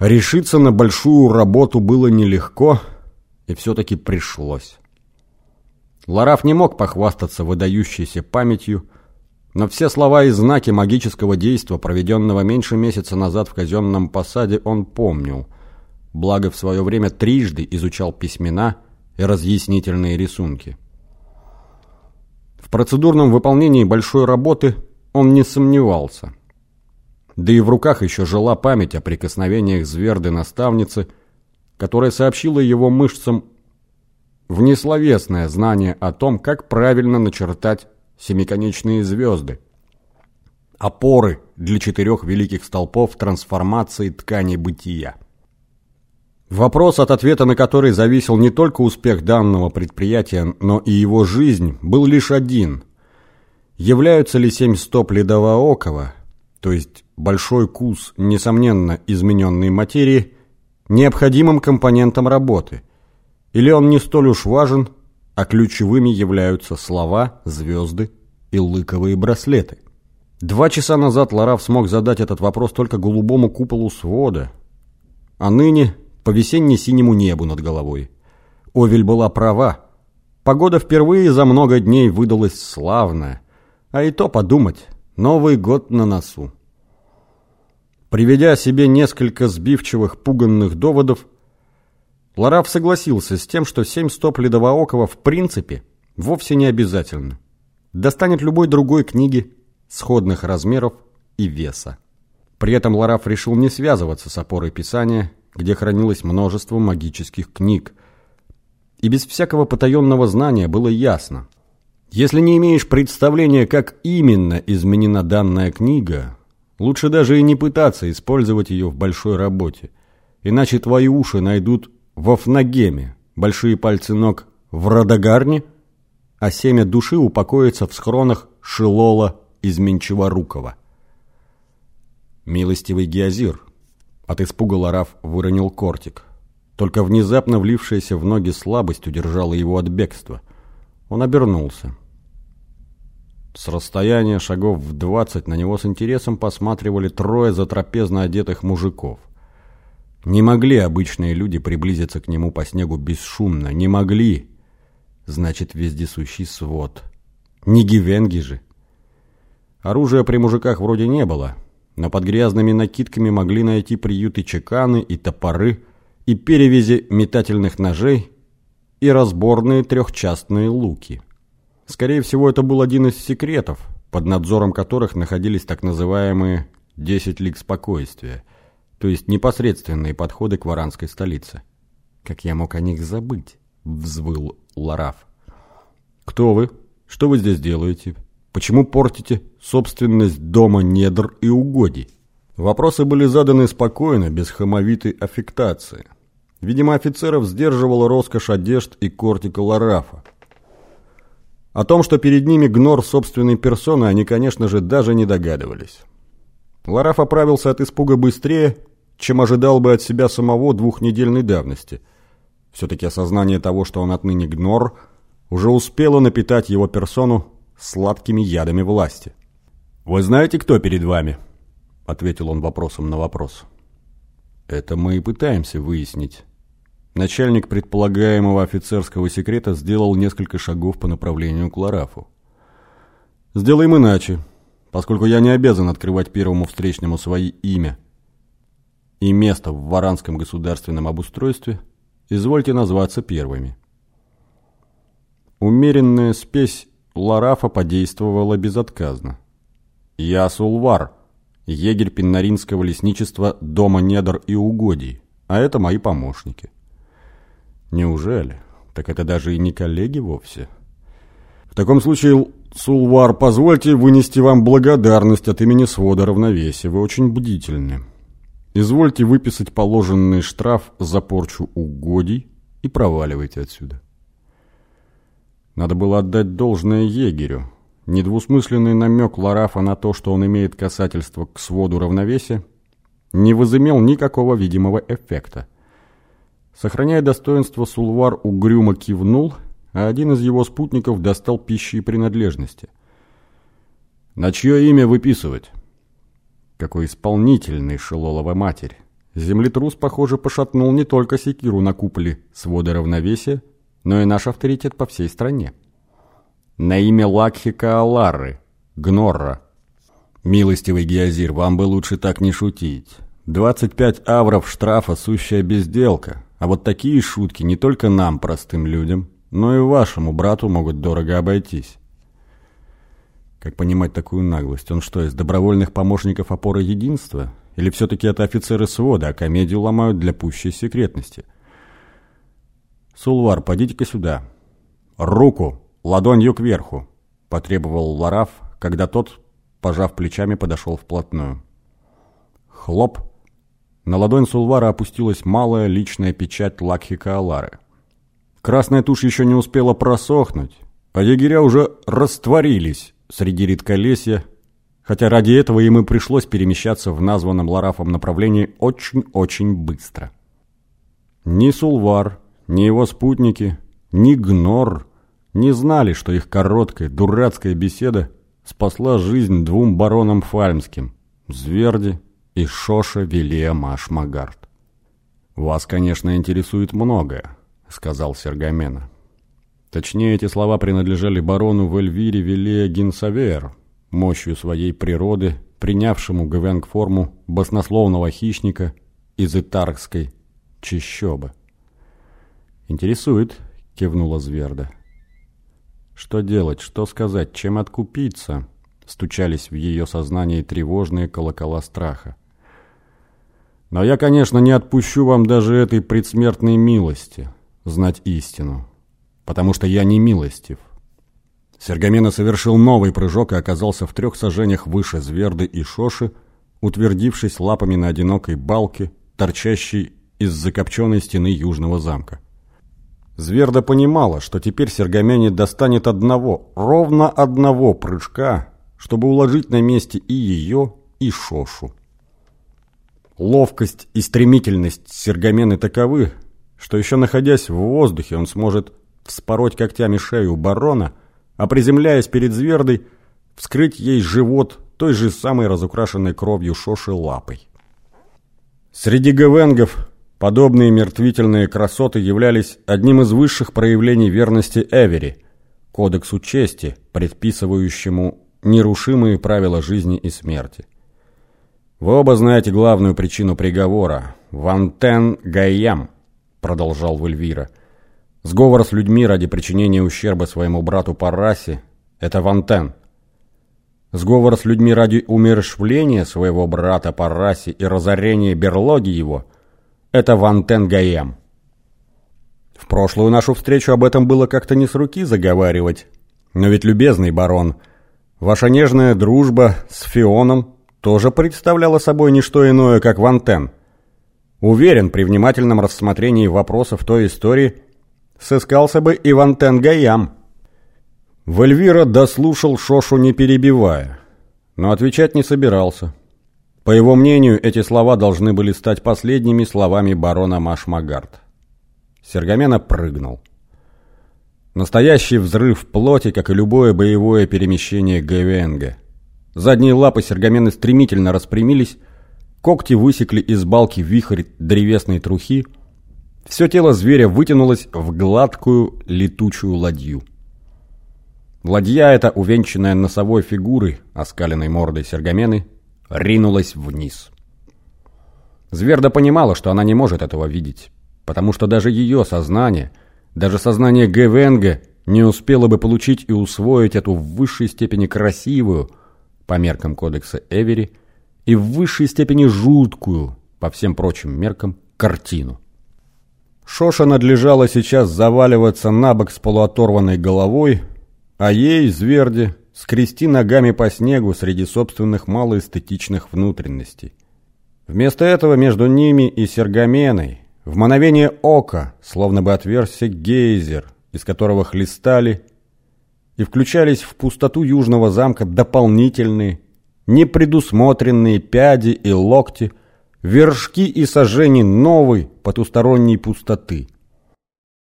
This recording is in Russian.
Решиться на большую работу было нелегко, и все-таки пришлось. Лараф не мог похвастаться выдающейся памятью, но все слова и знаки магического действа, проведенного меньше месяца назад в казенном посаде, он помнил. Благо в свое время трижды изучал письмена и разъяснительные рисунки. В процедурном выполнении большой работы он не сомневался. Да и в руках еще жила память о прикосновениях зверды-наставницы, которая сообщила его мышцам внесловесное знание о том, как правильно начертать семиконечные звезды. Опоры для четырех великих столпов трансформации ткани бытия. Вопрос, от ответа на который зависел не только успех данного предприятия, но и его жизнь, был лишь один. Являются ли семь стоп ледовоокова, то есть большой кус, несомненно, измененной материи, необходимым компонентом работы? Или он не столь уж важен, а ключевыми являются слова, звезды и лыковые браслеты? Два часа назад Лараф смог задать этот вопрос только голубому куполу свода, а ныне по весенне-синему небу над головой. Овель была права. Погода впервые за много дней выдалась славная. А и то подумать, Новый год на носу. Приведя себе несколько сбивчивых, пуганных доводов, Лараф согласился с тем, что семь стоп ледовоокова в принципе вовсе не обязательно. Достанет любой другой книги сходных размеров и веса. При этом Лараф решил не связываться с опорой Писания, где хранилось множество магических книг. И без всякого потаенного знания было ясно. Если не имеешь представления, как именно изменена данная книга, лучше даже и не пытаться использовать ее в большой работе, иначе твои уши найдут во фнагеме, большие пальцы ног в Радагарне, а семя души упокоится в схронах Шилола из Менчеворукова. Милостивый Геозир, от испуга Лараф выронил кортик. Только внезапно влившаяся в ноги слабость удержала его от бегства. Он обернулся. С расстояния шагов в двадцать на него с интересом посматривали трое затрапезно одетых мужиков – не могли обычные люди приблизиться к нему по снегу бесшумно. Не могли. Значит, вездесущий свод. Не гивенги же. Оружия при мужиках вроде не было, но под грязными накидками могли найти приюты чеканы и топоры, и перевязи метательных ножей, и разборные трехчастные луки. Скорее всего, это был один из секретов, под надзором которых находились так называемые «десять лиг спокойствия», то есть непосредственные подходы к варанской столице. «Как я мог о них забыть?» — взвыл Лараф. «Кто вы? Что вы здесь делаете? Почему портите собственность дома недр и угодий?» Вопросы были заданы спокойно, без хамовитой аффектации. Видимо, офицеров сдерживала роскошь одежд и кортика Ларафа. О том, что перед ними гнор собственной персоны, они, конечно же, даже не догадывались. Лараф оправился от испуга быстрее чем ожидал бы от себя самого двухнедельной давности. Все-таки осознание того, что он отныне гнор, уже успело напитать его персону сладкими ядами власти. «Вы знаете, кто перед вами?» — ответил он вопросом на вопрос. «Это мы и пытаемся выяснить». Начальник предполагаемого офицерского секрета сделал несколько шагов по направлению к Ларафу. «Сделаем иначе, поскольку я не обязан открывать первому встречному свои имя и место в Варанском государственном обустройстве, извольте назваться первыми. Умеренная спесь Ларафа подействовала безотказно. Я Сулвар, егерь Пеннаринского лесничества Дома Недр и Угодий, а это мои помощники. Неужели? Так это даже и не коллеги вовсе. В таком случае, Сулвар, позвольте вынести вам благодарность от имени свода равновесия. Вы очень бдительны. Извольте выписать положенный штраф за порчу угодий и проваливайте отсюда. Надо было отдать должное егерю. Недвусмысленный намек Ларафа на то, что он имеет касательство к своду равновесия, не возымел никакого видимого эффекта. Сохраняя достоинство, Сулвар угрюмо кивнул, а один из его спутников достал пищи и принадлежности. «На чье имя выписывать?» Какой исполнительный Шелолова матерь. Землетрус, похоже, пошатнул не только секиру на куполе свода равновесия, но и наш авторитет по всей стране. На имя Лакхи Каалары, Гнорра. Милостивый Геозир, вам бы лучше так не шутить. 25 авров штрафа – сущая безделка, а вот такие шутки не только нам, простым людям, но и вашему брату могут дорого обойтись. Как понимать такую наглость? Он что, из добровольных помощников опоры единства? Или все-таки это офицеры свода, а комедию ломают для пущей секретности? «Сулвар, подите-ка сюда». «Руку! Ладонью кверху!» – потребовал Лараф, когда тот, пожав плечами, подошел вплотную. Хлоп! На ладонь Сулвара опустилась малая личная печать Лакхика Алары. Красная тушь еще не успела просохнуть, а егеря уже растворились среди редколесья, хотя ради этого им и пришлось перемещаться в названном Ларафом направлении очень-очень быстро. Ни Сулвар, ни его спутники, ни Гнор не знали, что их короткая, дурацкая беседа спасла жизнь двум баронам Фальмским – Зверди и Шоша Велия Машмагард. «Вас, конечно, интересует многое», – сказал Сергамена. Точнее, эти слова принадлежали барону в Эльвире Велия Гинсавер, мощью своей природы, принявшему гвенг-форму баснословного хищника из итаргской чищобы. «Интересует», — кивнула Зверда. «Что делать, что сказать, чем откупиться?» Стучались в ее сознании тревожные колокола страха. «Но я, конечно, не отпущу вам даже этой предсмертной милости, знать истину, потому что я не милостив». Сергамена совершил новый прыжок и оказался в трех сажениях выше Зверды и Шоши, утвердившись лапами на одинокой балке, торчащей из закопченной стены южного замка. Зверда понимала, что теперь Сергамяне достанет одного, ровно одного прыжка, чтобы уложить на месте и ее, и Шошу. Ловкость и стремительность Сергамены таковы, что еще находясь в воздухе он сможет вспороть когтями шею барона, а приземляясь перед Звердой, вскрыть ей живот той же самой разукрашенной кровью Шоши лапой. Среди гвенгов Подобные мертвительные красоты являлись одним из высших проявлений верности Эвери, кодексу чести, предписывающему нерушимые правила жизни и смерти. «Вы оба знаете главную причину приговора. Вантен Гайям», — продолжал Вельвира. «Сговор с людьми ради причинения ущерба своему брату по расе — это Вантен. Сговор с людьми ради умершвления своего брата по расе и разорения берлоги его — это Ван Тенгаем. В прошлую нашу встречу об этом было как-то не с руки заговаривать. Но ведь, любезный барон, ваша нежная дружба с Фионом тоже представляла собой не что иное, как Ван Тен. Уверен, при внимательном рассмотрении вопросов той истории сыскался бы и Ван Тен Гаям. Вальвира дослушал Шошу не перебивая, но отвечать не собирался. По его мнению, эти слова должны были стать последними словами барона Машмагард. Сергамена прыгнул. Настоящий взрыв плоти, как и любое боевое перемещение Гевенга. Задние лапы Сергамены стремительно распрямились, когти высекли из балки вихрь древесной трухи, все тело зверя вытянулось в гладкую летучую ладью. Ладья эта, увенчанная носовой фигурой, оскаленной мордой Сергамены, ринулась вниз. Зверда понимала, что она не может этого видеть, потому что даже ее сознание, даже сознание Гевенга не успело бы получить и усвоить эту в высшей степени красивую, по меркам кодекса Эвери, и в высшей степени жуткую, по всем прочим меркам, картину. Шоша надлежало сейчас заваливаться на бок с полуоторванной головой, а ей, Зверде, скрести ногами по снегу среди собственных малоэстетичных внутренностей. Вместо этого между ними и Сергаменой в мановение ока словно бы отверзся гейзер, из которого хлестали и включались в пустоту южного замка дополнительные, непредусмотренные пяди и локти, вершки и сожжения новой потусторонней пустоты.